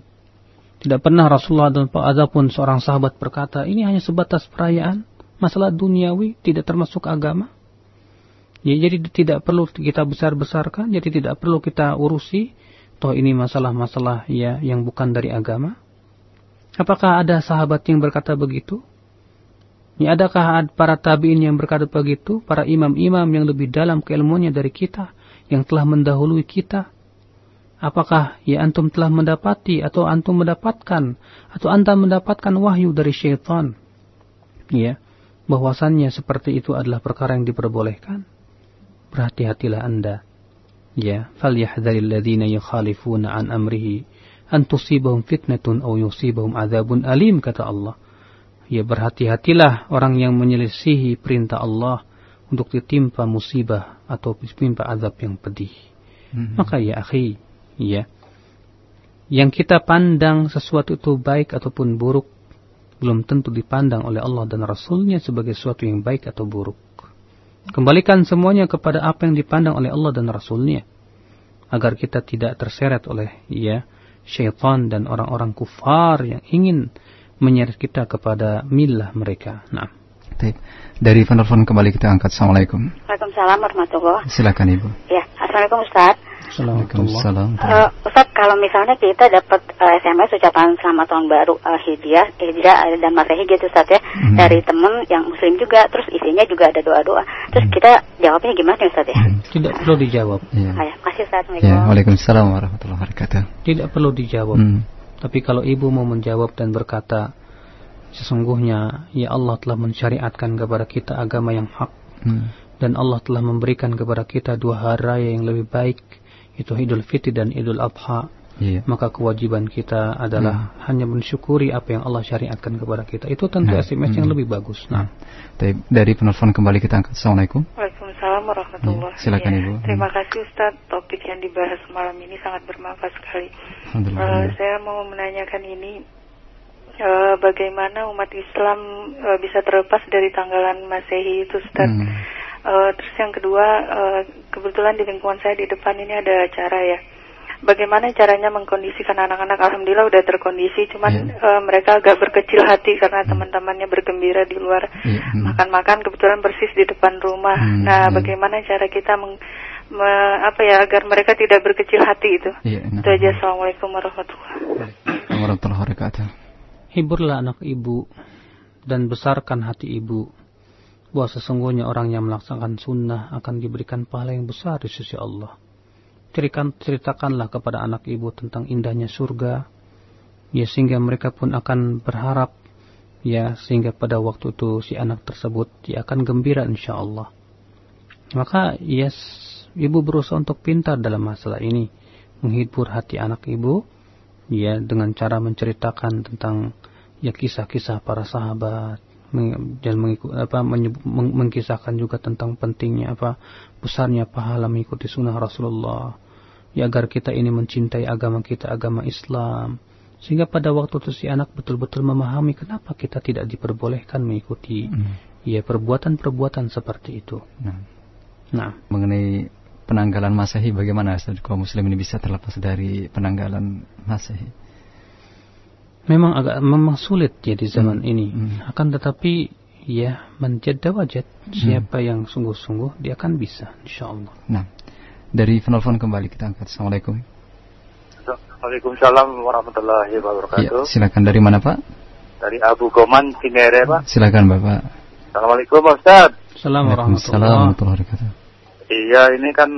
Tidak pernah Rasulullah dan pun seorang sahabat berkata, ini hanya sebatas perayaan, masalah duniawi, tidak termasuk agama. Ya, jadi tidak perlu kita besar-besarkan, jadi tidak perlu kita urusi. Toh ini masalah-masalah ya yang bukan dari agama. Apakah ada sahabat yang berkata begitu? Ya, adakah para tabiin yang berkata begitu? Para imam-imam yang lebih dalam keilmuannya dari kita, yang telah mendahului kita? Apakah ya antum telah mendapati atau antum mendapatkan atau anda mendapatkan wahyu dari syaitan? Ya, bahwasannya seperti itu adalah perkara yang diperbolehkan. Berhati-hatilah anda. Ya, falyahdharil ladzina yukhalifuna an amrihi an tusibahum fitnatun aw yusibahum adzabun alim kata Allah ya berhati-hatilah orang yang menyelisihi perintah Allah untuk ditimpa musibah atau ditimpa azab yang pedih. Hmm. Maka ya akhi, ya, yang kita pandang sesuatu itu baik ataupun buruk, belum tentu dipandang oleh Allah dan Rasulnya sebagai sesuatu yang baik atau buruk. Kembalikan semuanya kepada apa yang dipandang oleh Allah dan Rasulnya. Agar kita tidak terseret oleh ya syaitan dan orang-orang kufar yang ingin menyeret kita kepada milah mereka. Nah. Dari penelpon kembali kita angkat. Assalamualaikum. Waalaikumsalam warahmatullahi Silakan Ibu. Ya, Assalamualaikum Ustaz. Assalamualaikum. Uh, Ustaz, kalau misalnya kita dapat uh, eh, SMS ucapan selamat tahun baru uh, hijriah, hijriah dan masehi gitu Ustaz ya, hmm. dari teman yang muslim juga, terus isinya juga ada doa-doa. Terus hmm. kita jawabnya gimana Ustaz ya? Hmm. Tidak perlu dijawab. Ya. Ah, ya. Kasih Ustaz. Ya, Waalaikumsalam warahmatullahi wabarakatuh. Tidak perlu dijawab. Hmm. Tapi kalau ibu mau menjawab dan berkata, sesungguhnya ya Allah telah mensyariatkan kepada kita agama yang hak hmm. dan Allah telah memberikan kepada kita dua hari raya yang lebih baik itu Idul Fitri dan Idul Adha. Yeah. Maka kewajiban kita adalah hmm. hanya mensyukuri apa yang Allah syariatkan kepada kita. Itu tentu nah. SMS hmm. yang lebih bagus. Nah, dari penelpon kembali kita angkat. Assalamualaikum. Waalaikumsalam warahmatullahi ya, Silakan ya. Ibu. Terima kasih Ustaz. Topik yang dibahas malam ini sangat bermanfaat sekali. Uh, saya mau menanyakan ini uh, bagaimana umat Islam uh, bisa terlepas dari tanggalan Masehi itu Ustaz. Hmm. Uh, terus yang kedua, uh, kebetulan di lingkungan saya di depan ini ada acara ya. Bagaimana caranya mengkondisikan anak-anak? Alhamdulillah udah terkondisi, cuman yeah. uh, mereka agak berkecil hati karena teman-temannya bergembira di luar iya, hmm. makan-makan. Yeah. Kebetulan persis di depan rumah. Hmm. Nah, bagaimana cara kita meng me, apa ya agar mereka tidak berkecil hati itu? Yeah, nah. Itu aja. Assalamualaikum warahmatullahi wabarakatuh. Hiburlah anak ibu dan besarkan hati ibu bahwa sesungguhnya orang yang melaksanakan sunnah akan diberikan pahala yang besar di sisi Allah ceritakanlah kepada anak ibu tentang indahnya surga. Ya sehingga mereka pun akan berharap ya sehingga pada waktu itu si anak tersebut dia akan gembira insya Allah maka yes ibu berusaha untuk pintar dalam masalah ini. Menghibur hati anak ibu ya dengan cara menceritakan tentang ya kisah-kisah para sahabat dan mengikut, apa mengkisahkan juga tentang pentingnya apa besarnya pahala mengikuti sunnah Rasulullah ya agar kita ini mencintai agama kita agama Islam sehingga pada waktu itu si anak betul-betul memahami kenapa kita tidak diperbolehkan mengikuti hmm. ya perbuatan-perbuatan seperti itu. Nah, nah. mengenai penanggalan Masehi bagaimana kaum muslim ini bisa terlepas dari penanggalan Masehi? Memang agak memang sulit ya di zaman hmm. ini. Hmm. Akan tetapi ya menjadi wajat hmm. siapa yang sungguh-sungguh dia akan bisa insyaallah. Nah, dari penelpon kembali kita angkat. Assalamualaikum. Waalaikumsalam warahmatullahi wabarakatuh. Ya, silakan dari mana Pak? Dari Abu Goman Cinere Pak. Silakan Bapak. Assalamualaikum Ustaz. Assalamualaikum warahmatullahi wabarakatuh. Iya ini kan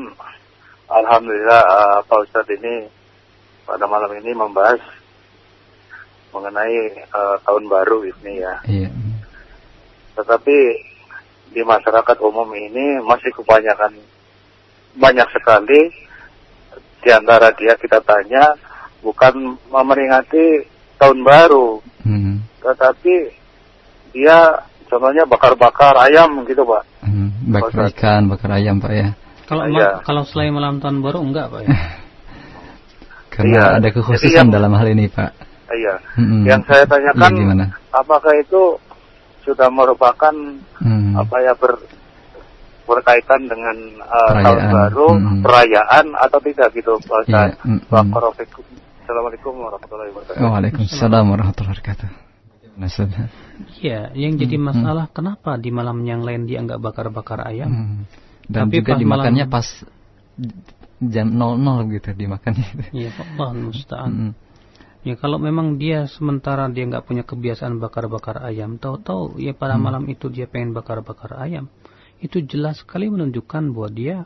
Alhamdulillah uh, Pak Ustadz ini pada malam ini membahas mengenai uh, tahun baru ini ya. Iya. Tetapi di masyarakat umum ini masih kebanyakan banyak sekali di antara dia kita tanya bukan memeringati tahun baru, hmm. tetapi dia contohnya bakar-bakar ayam gitu pak. Hmm, bakar ikan, bakar ayam pak ya. Kalau ya. kalau selain malam tahun baru enggak pak ya? Karena ya. ada kekhususan dalam hal ini pak. Iya. Hmm, yang saya tanyakan, ya, apakah itu sudah merupakan hmm. apa ya ber berkaitan dengan uh, tahun baru, hmm. perayaan atau tidak gitu Pak. Yeah. Hmm. Assalamualaikum warahmatullahi wabarakatuh. Waalaikumsalam warahmatullahi wabarakatuh. Ya, yang jadi hmm. masalah hmm. kenapa di malam yang lain dia nggak bakar-bakar ayam? Hmm. Dan Tapi juga dimakannya malam... pas jam 00 gitu dimakannya. Iya, Allah musta'an. Hmm. Ya kalau memang dia sementara dia nggak punya kebiasaan bakar-bakar ayam, tahu-tahu ya pada hmm. malam itu dia pengen bakar-bakar ayam, itu jelas sekali menunjukkan bahwa dia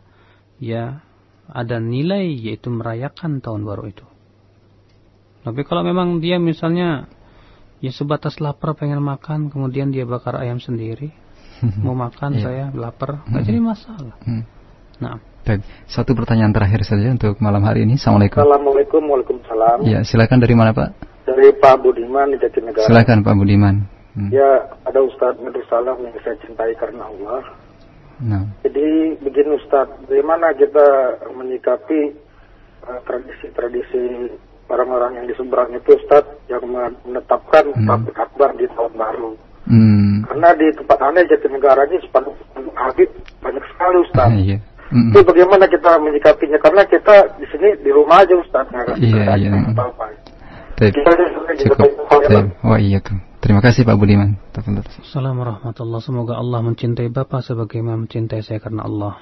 ya ada nilai yaitu merayakan tahun baru itu. Tapi kalau memang dia misalnya ya sebatas lapar pengen makan, kemudian dia bakar ayam sendiri, mau makan yeah. saya lapar, nggak hmm. jadi masalah. Hmm. Nah. Baik, satu pertanyaan terakhir saja untuk malam hari ini. Assalamualaikum. Assalamualaikum, waalaikumsalam. Ya, silakan dari mana Pak? Dari Pak Budiman di Jatinegara. Silakan Pak Budiman. Hmm. Ya, ada Ustadz Salam yang saya cintai karena Allah. Nah. Jadi begini Ustadz, bagaimana kita menyikapi uh, tradisi-tradisi orang-orang yang di seberang itu Ustadz yang menetapkan hmm. Tablik Akbar di tahun baru. Hmm. Karena di tempat aneh Jatinegara ini sepanjang Habib banyak sekali Ustadz. Ah, iya. Mm Itu bagaimana kita menyikapinya karena kita di sini di rumah aja Ustaz nggak iya, iya. apa-apa. Cukup. Oh iya tuh. Terima kasih Pak Budiman. Assalamualaikum warahmatullahi Semoga Allah mencintai Bapak sebagaimana mencintai saya karena Allah.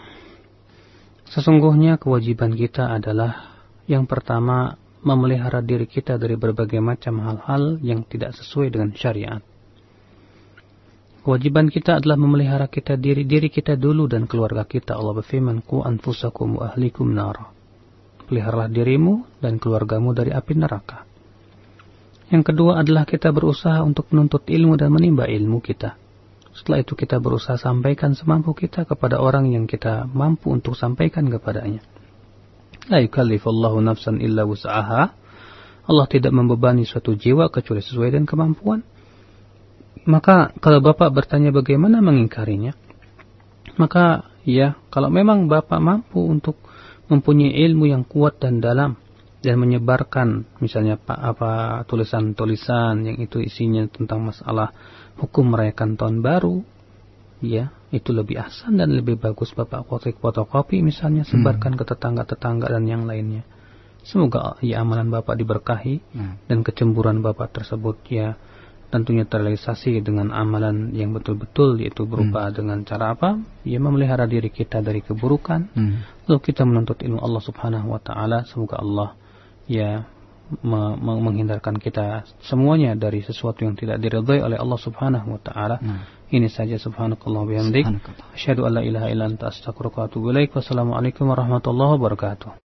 Sesungguhnya kewajiban kita adalah yang pertama memelihara diri kita dari berbagai macam hal-hal yang tidak sesuai dengan syariat. Kewajiban kita adalah memelihara kita diri diri kita dulu dan keluarga kita. Allah berfirman, "Ku anfusakum wa ahlikum nar." Peliharalah dirimu dan keluargamu dari api neraka. Yang kedua adalah kita berusaha untuk menuntut ilmu dan menimba ilmu kita. Setelah itu kita berusaha sampaikan semampu kita kepada orang yang kita mampu untuk sampaikan kepadanya. La yukallifullahu nafsan illa wus'aha. Allah tidak membebani suatu jiwa kecuali sesuai dengan kemampuan. Maka kalau Bapak bertanya bagaimana mengingkarinya, maka ya kalau memang Bapak mampu untuk mempunyai ilmu yang kuat dan dalam dan menyebarkan misalnya apa, apa tulisan-tulisan yang itu isinya tentang masalah hukum merayakan tahun baru, ya itu lebih asan dan lebih bagus Bapak fotokopi misalnya sebarkan hmm. ke tetangga-tetangga dan yang lainnya. Semoga ya amalan Bapak diberkahi hmm. dan kecemburuan Bapak tersebut ya tentunya terrealisasi dengan amalan yang betul-betul yaitu berupa hmm. dengan cara apa? Ya memelihara diri kita dari keburukan. Hmm. Lalu kita menuntut ilmu Allah Subhanahu wa taala. Semoga Allah ya me menghindarkan kita semuanya dari sesuatu yang tidak diridhai oleh Allah Subhanahu wa taala. Hmm. Ini saja subhanakallah bihamdik. Asyhadu an la ilaha illa anta astaghfiruka wa atubu ilaik. Wassalamualaikum warahmatullahi wabarakatuh.